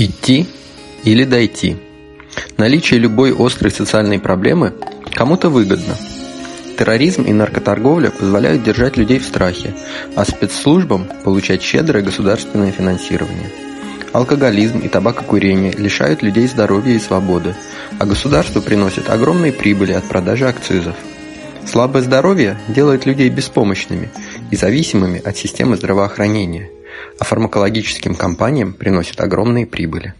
Идти или дойти. Наличие любой острой социальной проблемы кому-то выгодно. Терроризм и наркоторговля позволяют держать людей в страхе, а спецслужбам получать щедрое государственное финансирование. Алкоголизм и табакокурение лишают людей здоровья и свободы, а государству приносят огромные прибыли от продажи акцизов. Слабое здоровье делает людей беспомощными и зависимыми от системы здравоохранения – а фармакологическим компаниям приносит огромные прибыли.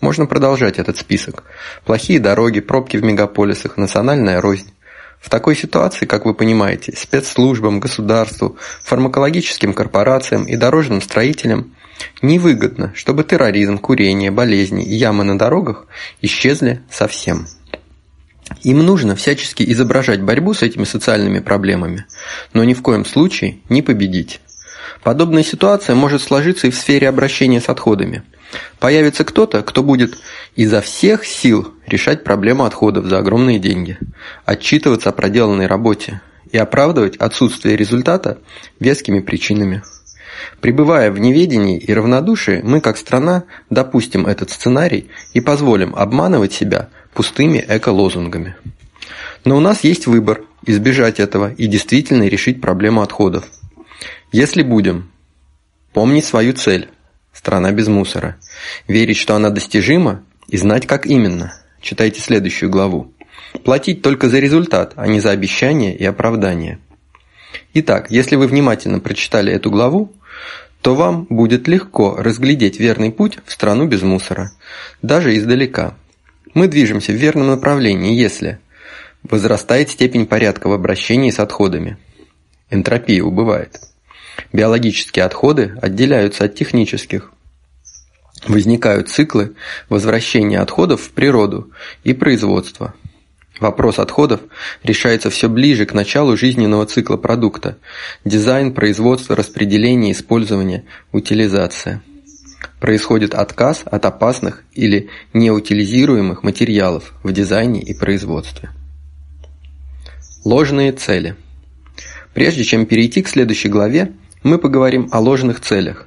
Можно продолжать этот список. Плохие дороги, пробки в мегаполисах, национальная рознь. В такой ситуации, как вы понимаете, спецслужбам, государству, фармакологическим корпорациям и дорожным строителям невыгодно, чтобы терроризм, курение, болезни и ямы на дорогах исчезли совсем. Им нужно всячески изображать борьбу с этими социальными проблемами, но ни в коем случае не победить. Подобная ситуация может сложиться и в сфере обращения с отходами. Появится кто-то, кто будет изо всех сил решать проблему отходов за огромные деньги, отчитываться о проделанной работе и оправдывать отсутствие результата вескими причинами. Пребывая в неведении и равнодушии, мы как страна допустим этот сценарий и позволим обманывать себя пустыми эко-лозунгами. Но у нас есть выбор – избежать этого и действительно решить проблему отходов – если будем помнить свою цель – страна без мусора, верить, что она достижима и знать, как именно, читайте следующую главу. Платить только за результат, а не за обещания и оправдания. Итак, если вы внимательно прочитали эту главу, то вам будет легко разглядеть верный путь в страну без мусора, даже издалека. Мы движемся в верном направлении, если возрастает степень порядка в обращении с отходами. Энтропия убывает. Биологические отходы отделяются от технических. Возникают циклы возвращения отходов в природу и производства. Вопрос отходов решается все ближе к началу жизненного цикла продукта. Дизайн, производство, распределение, использование, утилизация. Происходит отказ от опасных или неутилизируемых материалов в дизайне и производстве. Ложные цели. Прежде чем перейти к следующей главе, мы поговорим о ложных целях.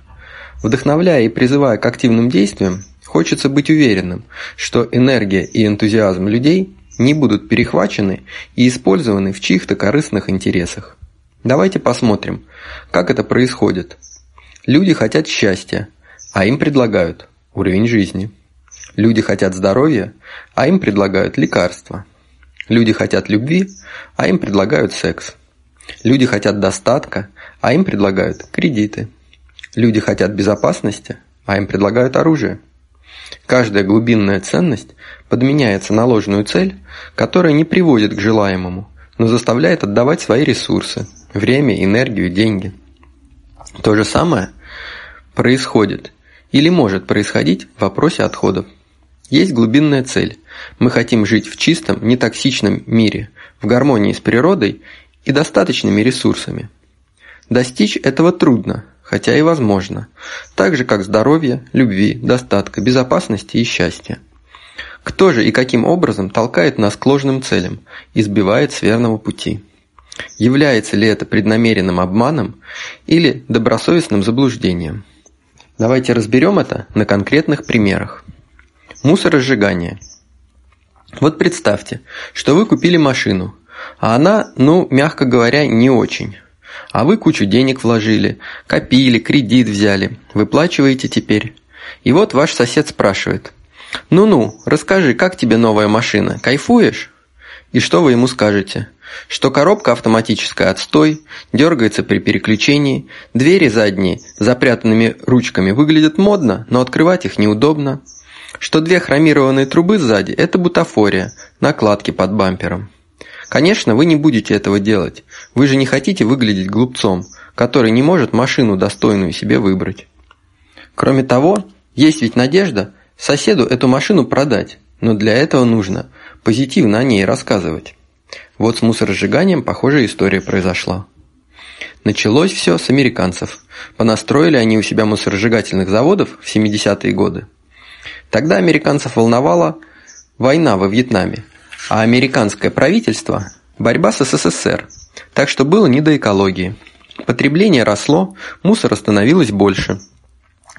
Вдохновляя и призывая к активным действиям, хочется быть уверенным, что энергия и энтузиазм людей не будут перехвачены и использованы в чьих-то корыстных интересах. Давайте посмотрим, как это происходит. Люди хотят счастья, а им предлагают уровень жизни. Люди хотят здоровья, а им предлагают лекарства. Люди хотят любви, а им предлагают секс. Люди хотят достатка, а им предлагают кредиты. Люди хотят безопасности, а им предлагают оружие. Каждая глубинная ценность подменяется на ложную цель, которая не приводит к желаемому, но заставляет отдавать свои ресурсы – время, энергию, деньги. То же самое происходит или может происходить в вопросе отходов. Есть глубинная цель. Мы хотим жить в чистом, нетоксичном мире, в гармонии с природой и достаточными ресурсами – Достичь этого трудно, хотя и возможно, так же как здоровья, любви, достатка, безопасности и счастья. Кто же и каким образом толкает нас к ложным целям и сбивает с верного пути? Является ли это преднамеренным обманом или добросовестным заблуждением? Давайте разберем это на конкретных примерах. Мусоросжигание. Вот представьте, что вы купили машину, а она, ну, мягко говоря, не очень. А вы кучу денег вложили, копили, кредит взяли, выплачиваете теперь. И вот ваш сосед спрашивает. «Ну-ну, расскажи, как тебе новая машина? Кайфуешь?» И что вы ему скажете? Что коробка автоматическая отстой, дергается при переключении, двери задние запрятанными ручками выглядят модно, но открывать их неудобно, что две хромированные трубы сзади – это бутафория, накладки под бампером. Конечно, вы не будете этого делать. Вы же не хотите выглядеть глупцом, который не может машину достойную себе выбрать. Кроме того, есть ведь надежда соседу эту машину продать, но для этого нужно позитивно о ней рассказывать. Вот с мусоросжиганием похожая история произошла. Началось все с американцев. Понастроили они у себя мусоросжигательных заводов в 70-е годы. Тогда американцев волновала война во Вьетнаме, а американское правительство – борьба с СССР, так что было не до экологии. Потребление росло, мусора становилось больше.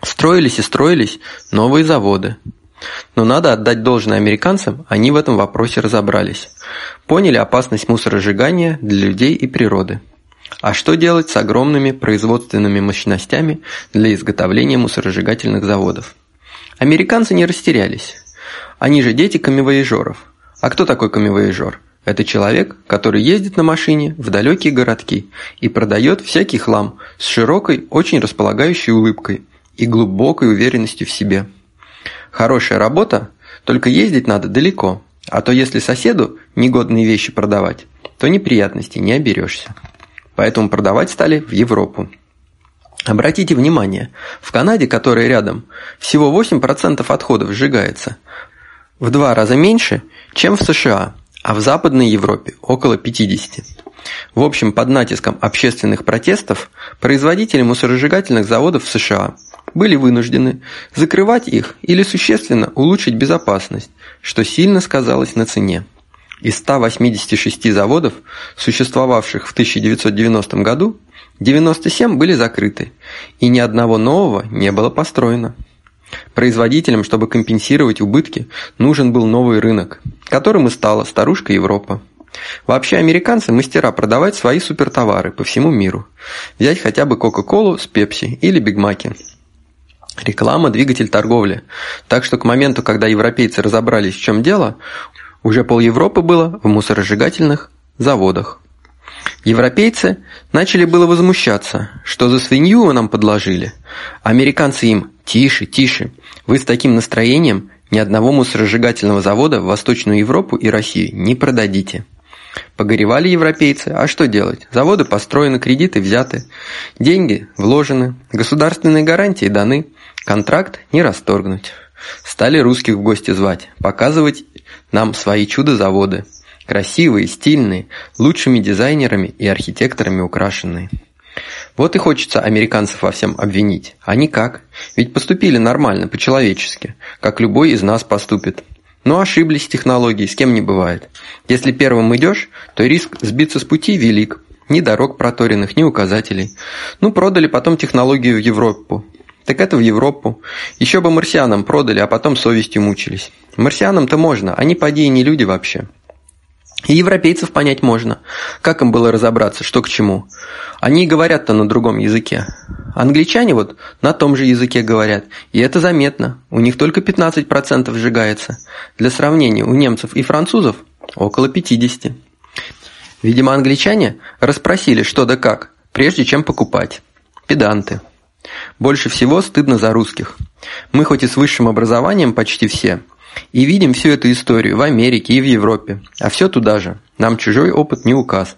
Строились и строились новые заводы. Но надо отдать должное американцам, они в этом вопросе разобрались. Поняли опасность мусоросжигания для людей и природы. А что делать с огромными производственными мощностями для изготовления мусоросжигательных заводов? Американцы не растерялись. Они же дети камевояжеров. А кто такой камевояжер? Это человек, который ездит на машине в далекие городки и продает всякий хлам с широкой, очень располагающей улыбкой и глубокой уверенностью в себе. Хорошая работа, только ездить надо далеко, а то если соседу негодные вещи продавать, то неприятностей не оберешься. Поэтому продавать стали в Европу. Обратите внимание, в Канаде, которая рядом, всего 8% отходов сжигается. В два раза меньше, чем в США, а в Западной Европе около 50%. В общем, под натиском общественных протестов производители мусоросжигательных заводов в США были вынуждены закрывать их или существенно улучшить безопасность, что сильно сказалось на цене. Из 186 заводов, существовавших в 1990 году, 97 были закрыты, и ни одного нового не было построено. Производителям, чтобы компенсировать убытки, нужен был новый рынок, которым и стала старушка Европа. Вообще американцы мастера продавать свои супертовары по всему миру. Взять хотя бы Кока-Колу с Пепси или Бигмаки. Реклама – двигатель торговли. Так что к моменту, когда европейцы разобрались, в чем дело, уже пол Европы было в мусоросжигательных заводах. Европейцы начали было возмущаться, что за свинью вы нам подложили. Американцы им «Тише, тише, вы с таким настроением ни одного мусоросжигательного завода в Восточную Европу и Россию не продадите». Погоревали европейцы, а что делать? Заводы построены, кредиты взяты, деньги вложены, государственные гарантии даны, контракт не расторгнуть. Стали русских в гости звать, показывать нам свои чудо-заводы. Красивые, стильные, лучшими дизайнерами и архитекторами украшенные. Вот и хочется американцев во всем обвинить. А никак. Ведь поступили нормально, по-человечески, как любой из нас поступит. Но ошиблись технологии, с кем не бывает. Если первым идешь, то риск сбиться с пути велик. Ни дорог проторенных, ни указателей. Ну, продали потом технологию в Европу. Так это в Европу. Еще бы марсианам продали, а потом совестью мучились. Марсианам-то можно, они поди и не люди вообще. И европейцев понять можно. Как им было разобраться, что к чему? Они говорят-то на другом языке. Англичане вот на том же языке говорят. И это заметно. У них только 15% сжигается. Для сравнения, у немцев и французов около 50%. Видимо, англичане расспросили что да как, прежде чем покупать. Педанты. Больше всего стыдно за русских. Мы хоть и с высшим образованием почти все – и видим всю эту историю в Америке и в Европе. А все туда же. Нам чужой опыт не указ.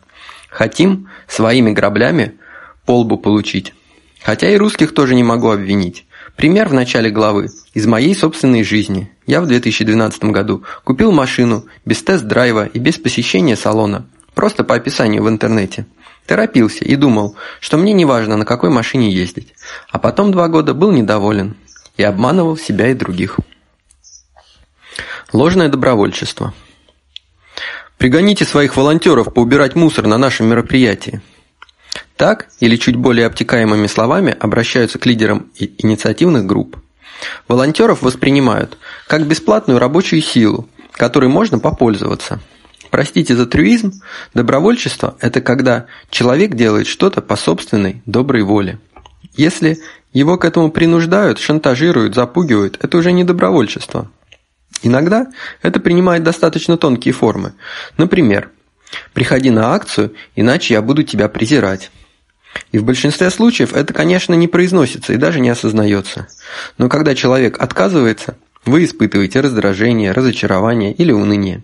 Хотим своими граблями полбу получить. Хотя и русских тоже не могу обвинить. Пример в начале главы. Из моей собственной жизни. Я в 2012 году купил машину без тест-драйва и без посещения салона. Просто по описанию в интернете. Торопился и думал, что мне не важно, на какой машине ездить. А потом два года был недоволен. И обманывал себя и других. Ложное добровольчество. Пригоните своих волонтеров поубирать мусор на нашем мероприятии. Так, или чуть более обтекаемыми словами, обращаются к лидерам инициативных групп. Волонтеров воспринимают как бесплатную рабочую силу, которой можно попользоваться. Простите за трюизм, добровольчество – это когда человек делает что-то по собственной доброй воле. Если его к этому принуждают, шантажируют, запугивают – это уже не добровольчество, Иногда это принимает достаточно тонкие формы. Например, «приходи на акцию, иначе я буду тебя презирать». И в большинстве случаев это, конечно, не произносится и даже не осознается. Но когда человек отказывается, вы испытываете раздражение, разочарование или уныние.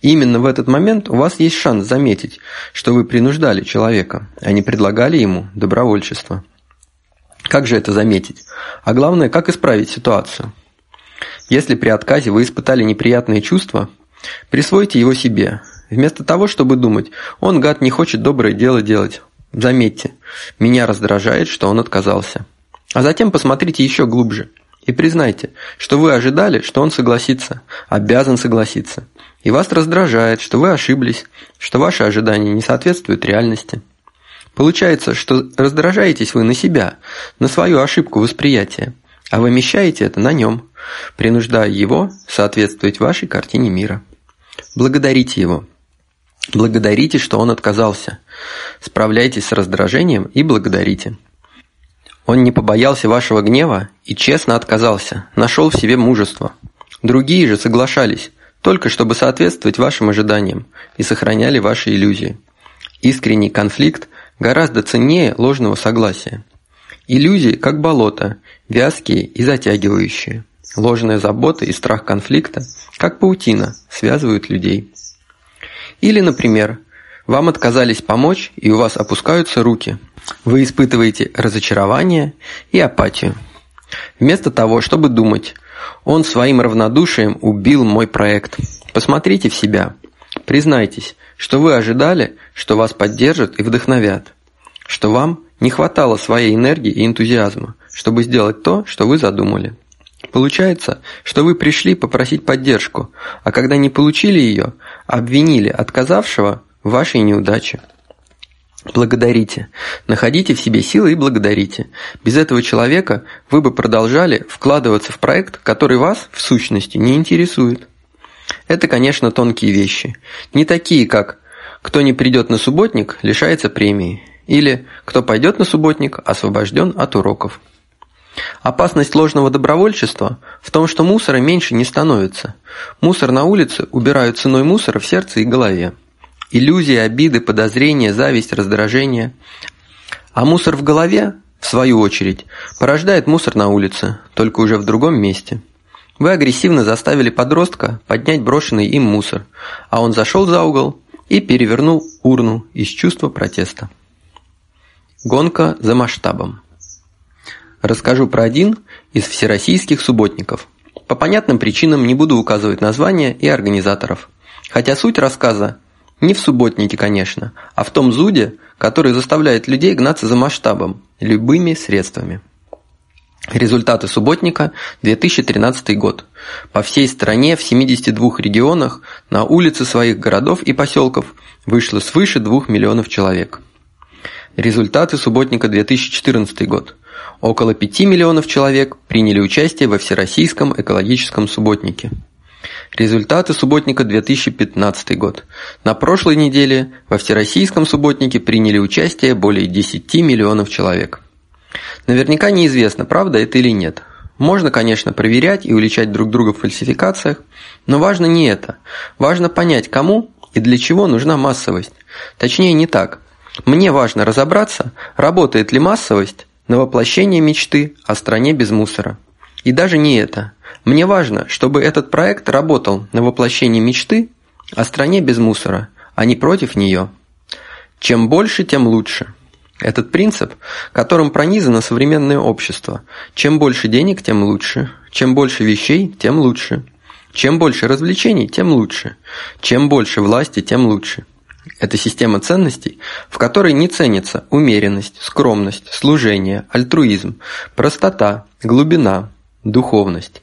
И именно в этот момент у вас есть шанс заметить, что вы принуждали человека, а не предлагали ему добровольчество. Как же это заметить? А главное, как исправить ситуацию? Если при отказе вы испытали неприятные чувства, присвойте его себе. Вместо того, чтобы думать, он, гад, не хочет доброе дело делать. Заметьте, меня раздражает, что он отказался. А затем посмотрите еще глубже и признайте, что вы ожидали, что он согласится, обязан согласиться. И вас раздражает, что вы ошиблись, что ваши ожидания не соответствуют реальности. Получается, что раздражаетесь вы на себя, на свою ошибку восприятия. а вымещаете это на нем, принуждая его соответствовать вашей картине мира. Благодарите его. Благодарите, что он отказался. Справляйтесь с раздражением и благодарите. Он не побоялся вашего гнева и честно отказался, нашел в себе мужество. Другие же соглашались, только чтобы соответствовать вашим ожиданиям и сохраняли ваши иллюзии. Искренний конфликт гораздо ценнее ложного согласия. Иллюзии как болото, вязкие и затягивающие. Ложная забота и страх конфликта, как паутина, связывают людей. Или, например, вам отказались помочь, и у вас опускаются руки. Вы испытываете разочарование и апатию. Вместо того, чтобы думать, он своим равнодушием убил мой проект. Посмотрите в себя. Признайтесь, что вы ожидали, что вас поддержат и вдохновят. Что вам не хватало своей энергии и энтузиазма, чтобы сделать то, что вы задумали. Получается, что вы пришли попросить поддержку, а когда не получили ее, обвинили отказавшего в вашей неудаче. Благодарите. Находите в себе силы и благодарите. Без этого человека вы бы продолжали вкладываться в проект, который вас, в сущности, не интересует. Это, конечно, тонкие вещи. Не такие, как «кто не придет на субботник, лишается премии» или «кто пойдет на субботник, освобожден от уроков». Опасность ложного добровольчества в том, что мусора меньше не становится. Мусор на улице убирают ценой мусора в сердце и голове. Иллюзии, обиды, подозрения, зависть, раздражение. А мусор в голове, в свою очередь, порождает мусор на улице, только уже в другом месте. Вы агрессивно заставили подростка поднять брошенный им мусор, а он зашел за угол и перевернул урну из чувства протеста. Гонка за масштабом. Расскажу про один из всероссийских субботников. По понятным причинам не буду указывать названия и организаторов. Хотя суть рассказа не в субботнике, конечно, а в том зуде, который заставляет людей гнаться за масштабом, любыми средствами. Результаты субботника 2013 год. По всей стране в 72 регионах на улицы своих городов и поселков вышло свыше 2 миллионов человек. Результаты субботника 2014 год. Около 5 миллионов человек приняли участие во Всероссийском экологическом субботнике. Результаты субботника 2015 год. На прошлой неделе во Всероссийском субботнике приняли участие более 10 миллионов человек. Наверняка неизвестно, правда это или нет. Можно, конечно, проверять и уличать друг друга в фальсификациях, но важно не это. Важно понять, кому и для чего нужна массовость. Точнее, не так. Мне важно разобраться, работает ли массовость на воплощение мечты о стране без мусора. И даже не это. Мне важно, чтобы этот проект работал на воплощение мечты о стране без мусора, а не против нее. Чем больше, тем лучше. Этот принцип, которым пронизано современное общество. Чем больше денег, тем лучше. Чем больше вещей, тем лучше. Чем больше развлечений, тем лучше. Чем больше власти, тем лучше. Это система ценностей, в которой не ценится умеренность, скромность, служение, альтруизм, простота, глубина, духовность.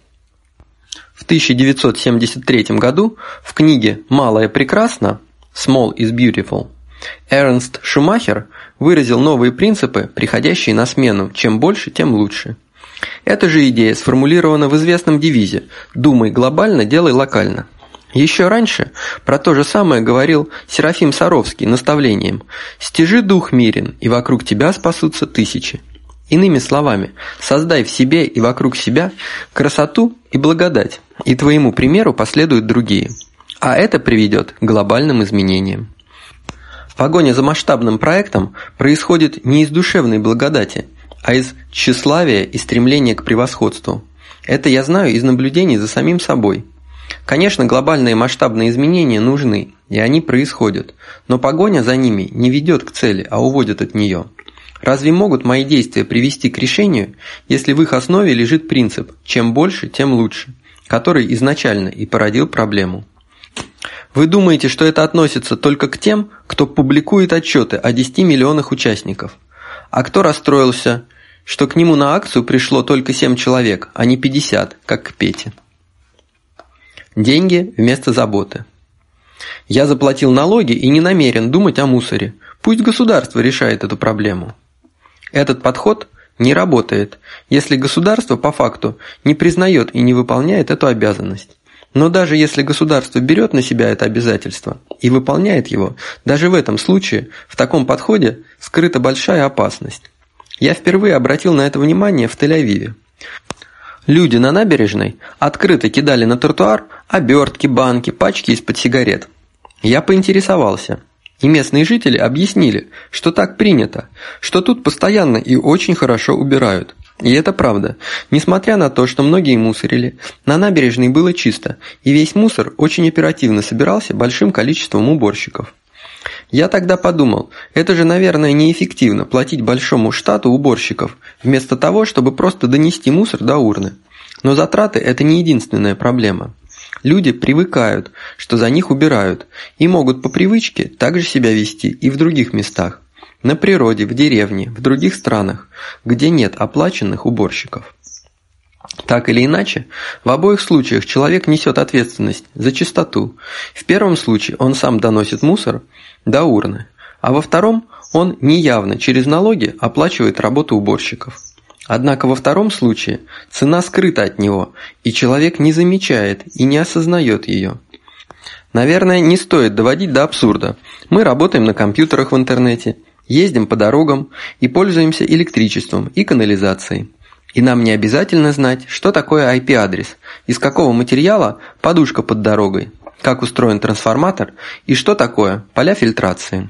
В 1973 году в книге «Малое прекрасно» «Small is beautiful» Эрнст Шумахер выразил новые принципы, приходящие на смену «чем больше, тем лучше». Эта же идея сформулирована в известном девизе «Думай глобально, делай локально». Еще раньше про то же самое говорил Серафим Саровский наставлением «Стяжи дух мирен, и вокруг тебя спасутся тысячи». Иными словами, создай в себе и вокруг себя красоту и благодать, и твоему примеру последуют другие. А это приведет к глобальным изменениям. Погоня за масштабным проектом происходит не из душевной благодати, а из тщеславия и стремления к превосходству. Это я знаю из наблюдений за самим собой – Конечно, глобальные масштабные изменения нужны, и они происходят, но погоня за ними не ведет к цели, а уводит от нее. Разве могут мои действия привести к решению, если в их основе лежит принцип «чем больше, тем лучше», который изначально и породил проблему? Вы думаете, что это относится только к тем, кто публикует отчеты о 10 миллионах участников? А кто расстроился, что к нему на акцию пришло только 7 человек, а не 50, как к Пете? Деньги вместо заботы. Я заплатил налоги и не намерен думать о мусоре. Пусть государство решает эту проблему. Этот подход не работает, если государство по факту не признает и не выполняет эту обязанность. Но даже если государство берет на себя это обязательство и выполняет его, даже в этом случае, в таком подходе, скрыта большая опасность. Я впервые обратил на это внимание в Тель-Авиве. Люди на набережной открыто кидали на тротуар обертки, банки, пачки из-под сигарет. Я поинтересовался, и местные жители объяснили, что так принято, что тут постоянно и очень хорошо убирают. И это правда. Несмотря на то, что многие мусорили, на набережной было чисто, и весь мусор очень оперативно собирался большим количеством уборщиков. Я тогда подумал, это же, наверное, неэффективно платить большому штату уборщиков, вместо того, чтобы просто донести мусор до урны. Но затраты – это не единственная проблема. Люди привыкают, что за них убирают, и могут по привычке также себя вести и в других местах. На природе, в деревне, в других странах, где нет оплаченных уборщиков. Так или иначе, в обоих случаях человек несет ответственность за чистоту. В первом случае он сам доносит мусор до урны, а во втором он неявно через налоги оплачивает работу уборщиков. Однако во втором случае цена скрыта от него, и человек не замечает и не осознает ее. Наверное, не стоит доводить до абсурда. Мы работаем на компьютерах в интернете, ездим по дорогам и пользуемся электричеством и канализацией. И нам не обязательно знать, что такое IP-адрес, из какого материала подушка под дорогой, как устроен трансформатор и что такое поля фильтрации.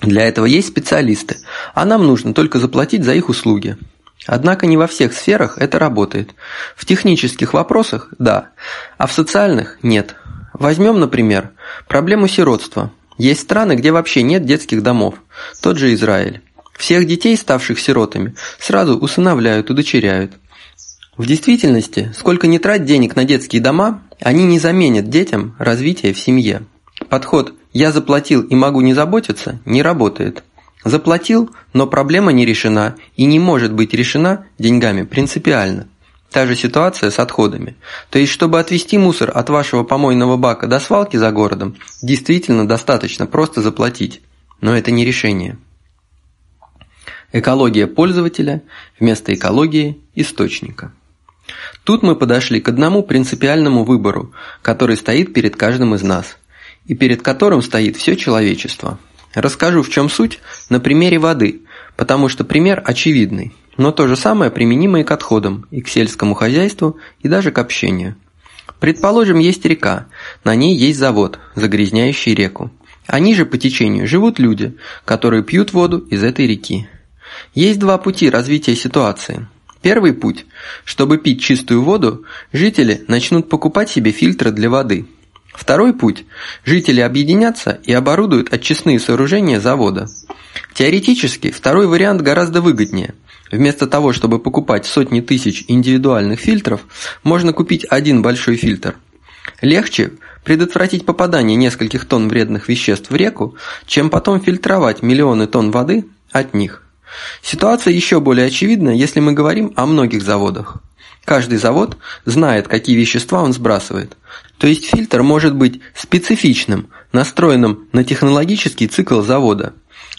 Для этого есть специалисты, а нам нужно только заплатить за их услуги. Однако не во всех сферах это работает. В технических вопросах – да, а в социальных – нет. Возьмем, например, проблему сиротства – есть страны, где вообще нет детских домов, тот же Израиль. Всех детей, ставших сиротами, сразу усыновляют, удочеряют. В действительности, сколько не трать денег на детские дома, они не заменят детям развитие в семье. Подход «я заплатил и могу не заботиться» не работает. Заплатил, но проблема не решена и не может быть решена деньгами принципиально. Та же ситуация с отходами. То есть, чтобы отвезти мусор от вашего помойного бака до свалки за городом, действительно достаточно просто заплатить. Но это не решение. Экология пользователя вместо экологии источника. Тут мы подошли к одному принципиальному выбору, который стоит перед каждым из нас, и перед которым стоит все человечество. Расскажу, в чем суть, на примере воды, потому что пример очевидный. Но то же самое применимо и к отходам, и к сельскому хозяйству, и даже к общению. Предположим, есть река, на ней есть завод, загрязняющий реку. А ниже по течению живут люди, которые пьют воду из этой реки. Есть два пути развития ситуации. Первый путь. Чтобы пить чистую воду, жители начнут покупать себе фильтры для воды. Второй путь. Жители объединятся и оборудуют очистные сооружения завода. Теоретически, второй вариант гораздо выгоднее. Вместо того, чтобы покупать сотни тысяч индивидуальных фильтров, можно купить один большой фильтр. Легче предотвратить попадание нескольких тонн вредных веществ в реку, чем потом фильтровать миллионы тонн воды от них. Ситуация еще более очевидна, если мы говорим о многих заводах. Каждый завод знает, какие вещества он сбрасывает. То есть фильтр может быть специфичным, настроенным на технологический цикл завода.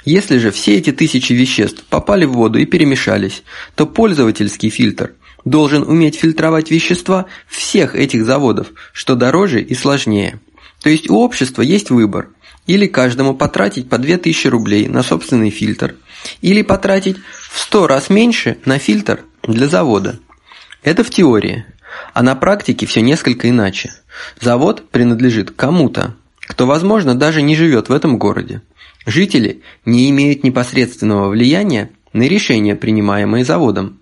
Если же все эти тысячи веществ попали в воду и перемешались, то пользовательский фильтр должен уметь фильтровать вещества всех этих заводов, что дороже и сложнее. То есть у общества есть выбор. Или каждому потратить по 2000 рублей на собственный фильтр, или потратить в 100 раз меньше на фильтр для завода. Это в теории, а на практике все несколько иначе. Завод принадлежит кому-то, кто, возможно, даже не живет в этом городе. Жители не имеют непосредственного влияния на решения, принимаемые заводом.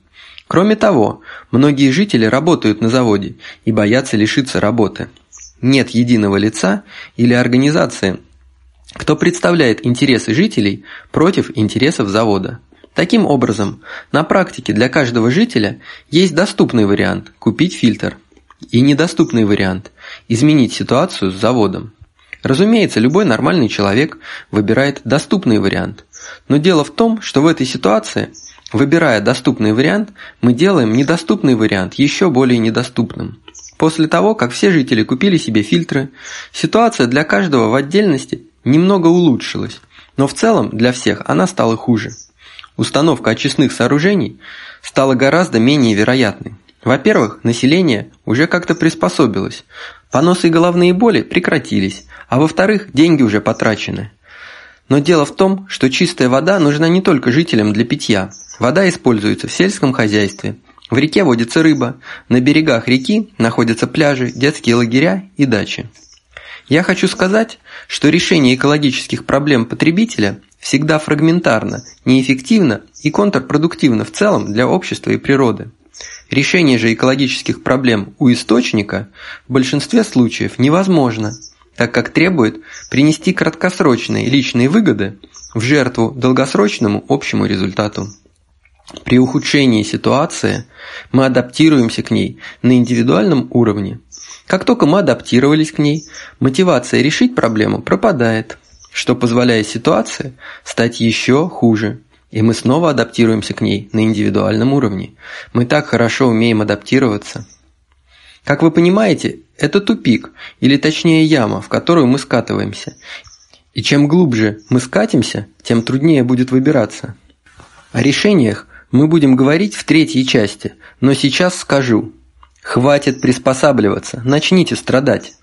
Кроме того, многие жители работают на заводе и боятся лишиться работы. Нет единого лица или организации, кто представляет интересы жителей против интересов завода. Таким образом, на практике для каждого жителя есть доступный вариант – купить фильтр, и недоступный вариант – изменить ситуацию с заводом. Разумеется, любой нормальный человек выбирает доступный вариант. Но дело в том, что в этой ситуации, выбирая доступный вариант, мы делаем недоступный вариант еще более недоступным. После того, как все жители купили себе фильтры, ситуация для каждого в отдельности немного улучшилась, но в целом для всех она стала хуже. установка очистных сооружений стала гораздо менее вероятной. Во-первых, население уже как-то приспособилось, поносы и головные боли прекратились, а во-вторых, деньги уже потрачены. Но дело в том, что чистая вода нужна не только жителям для питья. Вода используется в сельском хозяйстве. В реке водится рыба, на берегах реки находятся пляжи, детские лагеря и дачи. Я хочу сказать, что решение экологических проблем потребителя всегда фрагментарно, неэффективно и контрпродуктивно в целом для общества и природы. Решение же экологических проблем у источника в большинстве случаев невозможно, так как требует принести краткосрочные личные выгоды в жертву долгосрочному общему результату. При ухудшении ситуации мы адаптируемся к ней на индивидуальном уровне. Как только мы адаптировались к ней, мотивация решить проблему пропадает, что позволяет ситуации стать еще хуже – и мы снова адаптируемся к ней на индивидуальном уровне. Мы так хорошо умеем адаптироваться. Как вы понимаете, это тупик, или точнее яма, в которую мы скатываемся. И чем глубже мы скатимся, тем труднее будет выбираться. О решениях мы будем говорить в третьей части, но сейчас скажу. Хватит приспосабливаться, начните страдать.